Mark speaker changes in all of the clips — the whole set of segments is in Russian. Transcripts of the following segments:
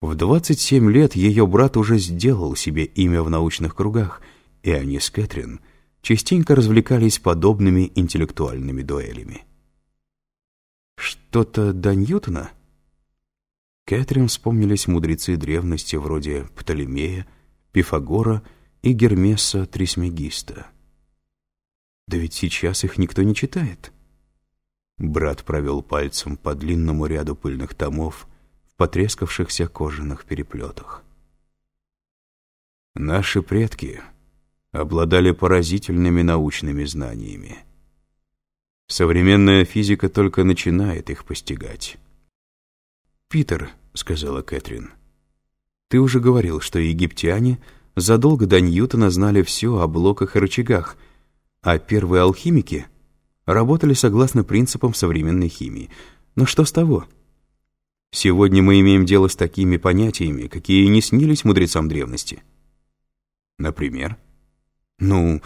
Speaker 1: В 27 лет ее брат уже сделал себе имя в научных кругах, и они с Кэтрин частенько развлекались подобными интеллектуальными дуэлями. Что-то до Ньютона? Кэтрин вспомнились мудрецы древности вроде Птолемея, Пифагора и Гермеса Трисмегиста. Да ведь сейчас их никто не читает. Брат провел пальцем по длинному ряду пыльных томов, потрескавшихся кожаных переплетах. Наши предки обладали поразительными научными знаниями. Современная физика только начинает их постигать. «Питер», — сказала Кэтрин, — «ты уже говорил, что египтяне задолго до Ньютона знали все о блоках и рычагах, а первые алхимики работали согласно принципам современной химии. Но что с того?» Сегодня мы имеем дело с такими понятиями, какие не снились мудрецам древности. Например? Ну,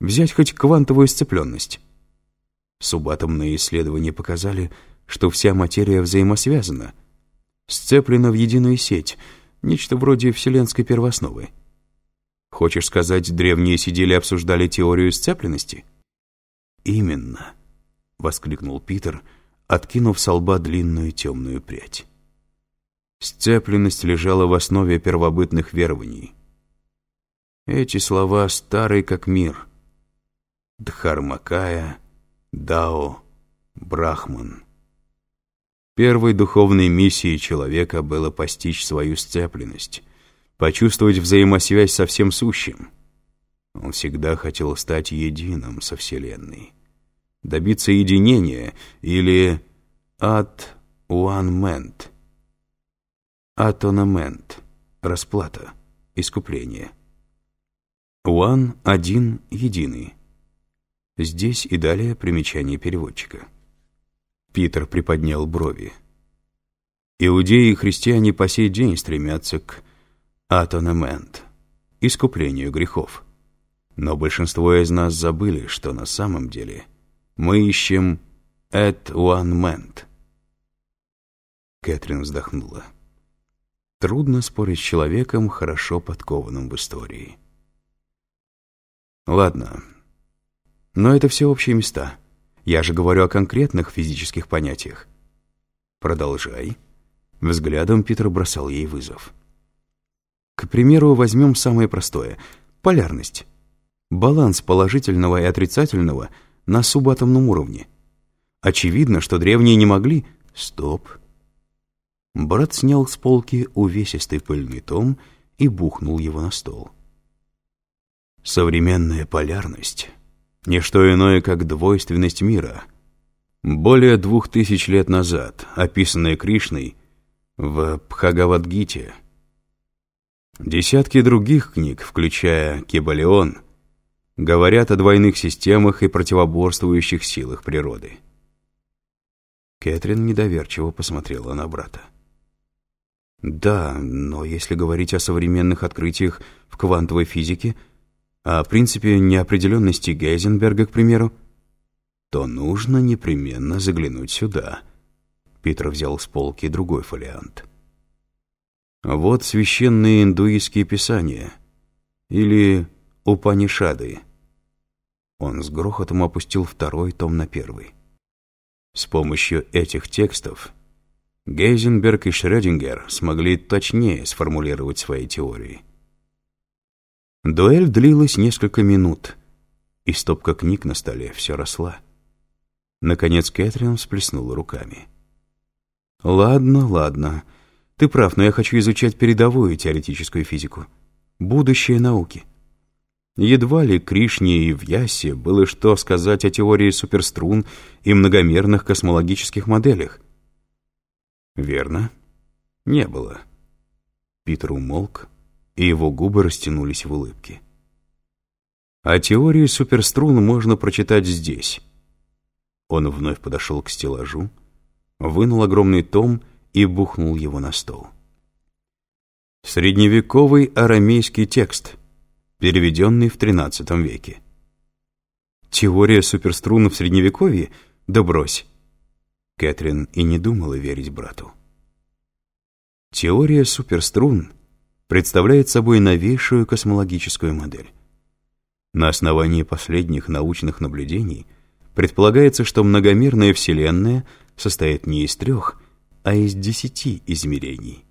Speaker 1: взять хоть квантовую сцепленность. Субатомные исследования показали, что вся материя взаимосвязана, сцеплена в единую сеть, нечто вроде вселенской первоосновы. Хочешь сказать, древние сидели и обсуждали теорию сцепленности? «Именно», — воскликнул Питер, — откинув с лба длинную темную прядь. Сцепленность лежала в основе первобытных верований. Эти слова стары как мир. Дхармакая, Дао, Брахман. Первой духовной миссией человека было постичь свою сцепленность, почувствовать взаимосвязь со всем сущим. Он всегда хотел стать единым со Вселенной добиться единения или от уанмент, атономент, расплата, искупление. Уан — один, единый. Здесь и далее примечание переводчика. Питер приподнял брови. Иудеи и христиане по сей день стремятся к атономент, искуплению грехов. Но большинство из нас забыли, что на самом деле мы ищем one man. Кэтрин вздохнула. Трудно спорить с человеком, хорошо подкованным в истории. Ладно. Но это все общие места. Я же говорю о конкретных физических понятиях. Продолжай. Взглядом Питер бросал ей вызов. К примеру, возьмем самое простое — полярность. Баланс положительного и отрицательного — на субатомном уровне. Очевидно, что древние не могли... Стоп. Брат снял с полки увесистый пыльный том и бухнул его на стол. Современная полярность — не что иное, как двойственность мира. Более двух тысяч лет назад, описанная Кришной в Пхагавадгите. Десятки других книг, включая Кебалион — говорят о двойных системах и противоборствующих силах природы. Кэтрин недоверчиво посмотрела на брата. Да, но если говорить о современных открытиях в квантовой физике, о принципе неопределенности Гейзенберга, к примеру, то нужно непременно заглянуть сюда. Питер взял с полки другой фолиант. Вот священные индуистские писания, или Упанишады. Он с грохотом опустил второй том на первый. С помощью этих текстов Гейзенберг и Шрёдингер смогли точнее сформулировать свои теории. Дуэль длилась несколько минут, и стопка книг на столе все росла. Наконец Кэтрин всплеснула руками. «Ладно, ладно. Ты прав, но я хочу изучать передовую теоретическую физику. Будущее науки. Едва ли Кришне и Вьясе было что сказать о теории суперструн и многомерных космологических моделях. Верно? Не было. Питер умолк, и его губы растянулись в улыбке. О теории суперструн можно прочитать здесь. Он вновь подошел к стеллажу, вынул огромный том и бухнул его на стол. Средневековый арамейский текст — переведенный в XIII веке. Теория суперструн в Средневековье? Да брось. Кэтрин и не думала верить брату. Теория суперструн представляет собой новейшую космологическую модель. На основании последних научных наблюдений предполагается, что многомерная Вселенная состоит не из трех, а из десяти измерений,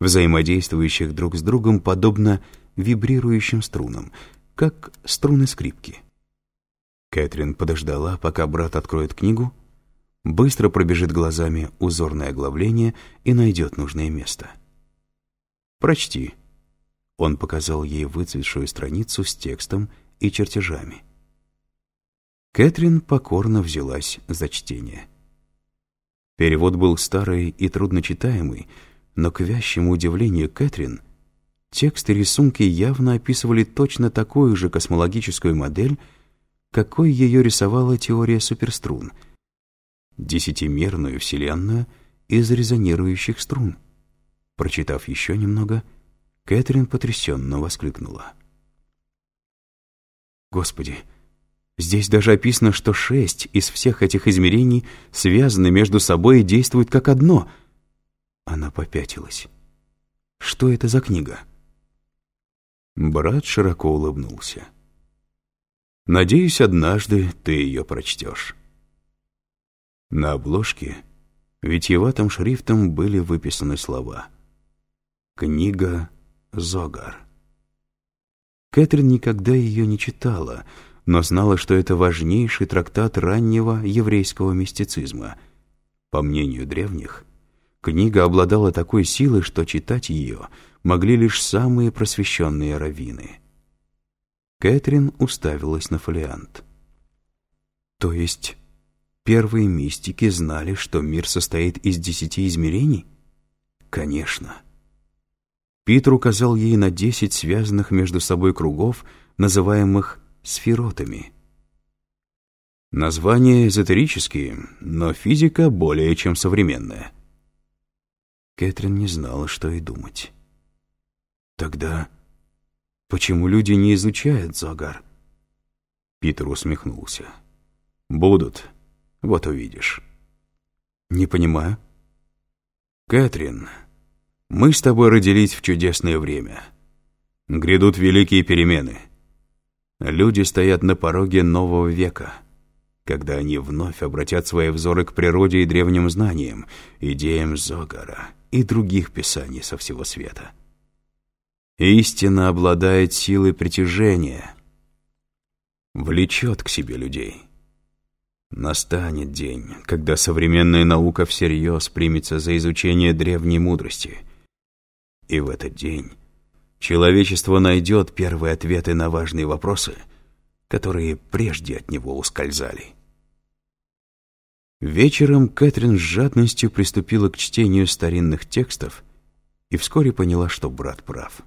Speaker 1: взаимодействующих друг с другом подобно вибрирующим струнам, как струны скрипки. Кэтрин подождала, пока брат откроет книгу, быстро пробежит глазами узорное оглавление и найдет нужное место. «Прочти». Он показал ей выцветшую страницу с текстом и чертежами. Кэтрин покорно взялась за чтение. Перевод был старый и трудночитаемый, но к вящему удивлению Кэтрин текст и рисунки явно описывали точно такую же космологическую модель, какой ее рисовала теория суперструн — десятимерную вселенную из резонирующих струн. Прочитав еще немного, Кэтрин потрясенно воскликнула — Господи, здесь даже описано, что шесть из всех этих измерений связаны между собой и действуют как одно. Она попятилась. Что это за книга? Брат широко улыбнулся. «Надеюсь, однажды ты ее прочтешь». На обложке витьеватым шрифтом были выписаны слова «Книга Зогар». Кэтрин никогда ее не читала, но знала, что это важнейший трактат раннего еврейского мистицизма. По мнению древних, книга обладала такой силой, что читать ее могли лишь самые просвещенные раввины. Кэтрин уставилась на фолиант. То есть первые мистики знали, что мир состоит из десяти измерений? Конечно. Питер указал ей на десять связанных между собой кругов, называемых сферотами. Названия эзотерические, но физика более чем современная. Кэтрин не знала, что и думать. Тогда почему люди не изучают Загар? Питер усмехнулся. «Будут. Вот увидишь». «Не понимаю». «Кэтрин, мы с тобой родились в чудесное время. Грядут великие перемены. Люди стоят на пороге нового века, когда они вновь обратят свои взоры к природе и древним знаниям, идеям Зогара и других писаний со всего света. Истина обладает силой притяжения, влечет к себе людей. Настанет день, когда современная наука всерьез примется за изучение древней мудрости — и в этот день человечество найдет первые ответы на важные вопросы, которые прежде от него ускользали. Вечером Кэтрин с жадностью приступила к чтению старинных текстов и вскоре поняла, что брат прав.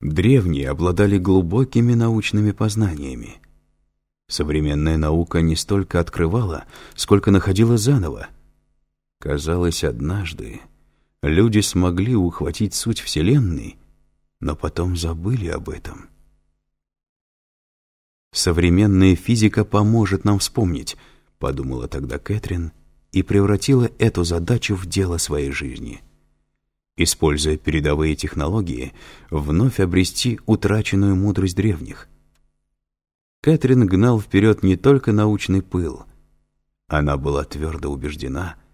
Speaker 1: Древние обладали глубокими научными познаниями. Современная наука не столько открывала, сколько находила заново. Казалось, однажды люди смогли ухватить суть Вселенной, но потом забыли об этом. «Современная физика поможет нам вспомнить», — подумала тогда Кэтрин и превратила эту задачу в дело своей жизни. Используя передовые технологии, вновь обрести утраченную мудрость древних. Кэтрин гнал вперед не только научный пыл. Она была твердо убеждена —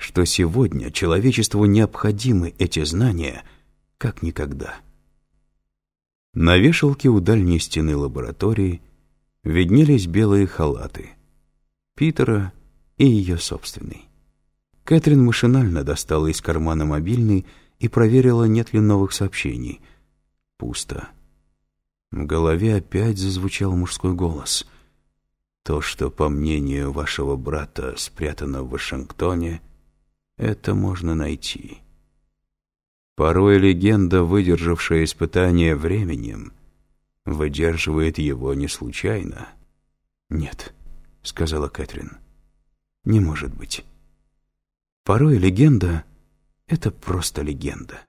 Speaker 1: что сегодня человечеству необходимы эти знания как никогда. На вешалке у дальней стены лаборатории виднелись белые халаты Питера и ее собственный. Кэтрин машинально достала из кармана мобильный и проверила, нет ли новых сообщений. Пусто. В голове опять зазвучал мужской голос. «То, что, по мнению вашего брата, спрятано в Вашингтоне, — это можно найти. Порой легенда, выдержавшая испытание временем, выдерживает его не случайно. «Нет», — сказала Кэтрин, — «не может быть. Порой легенда — это просто легенда».